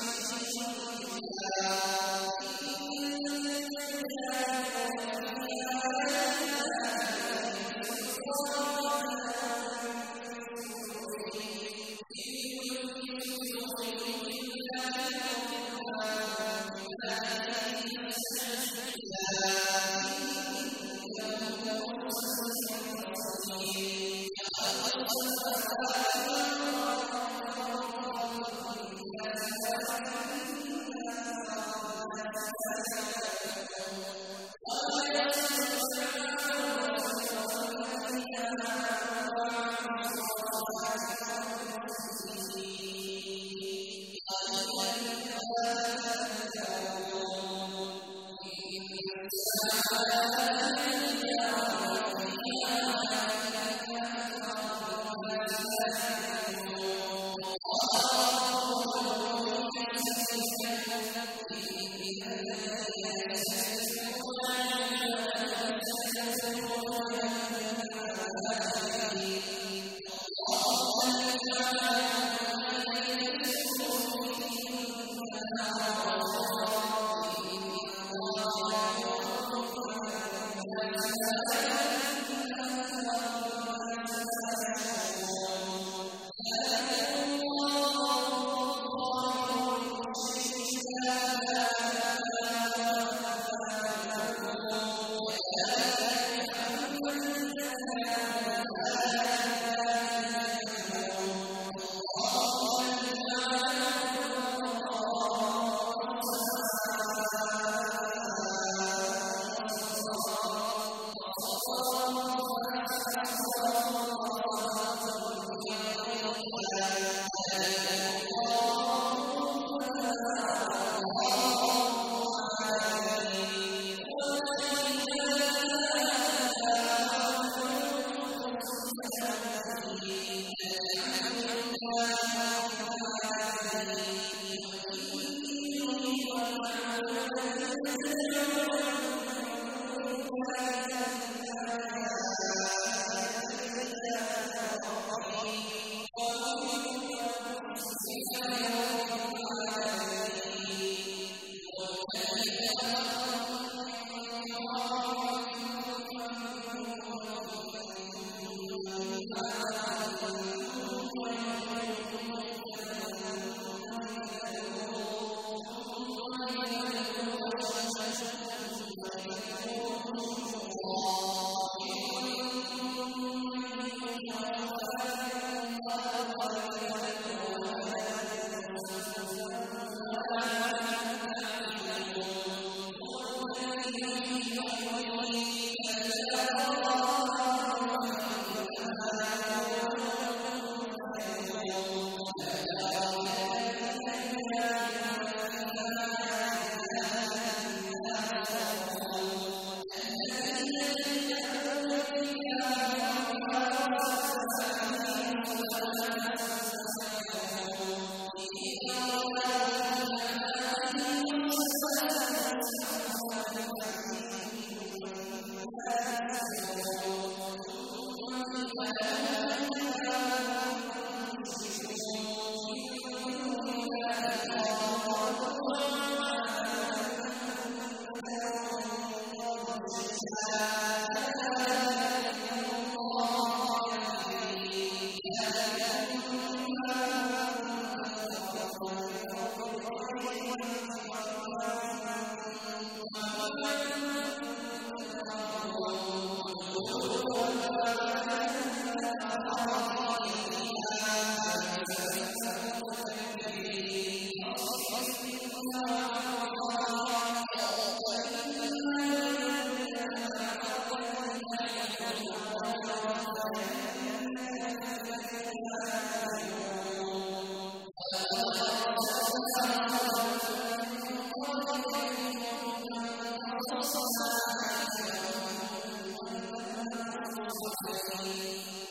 nights وَأَنَّ الْإِنسَانَ وإن عَلِيمٌ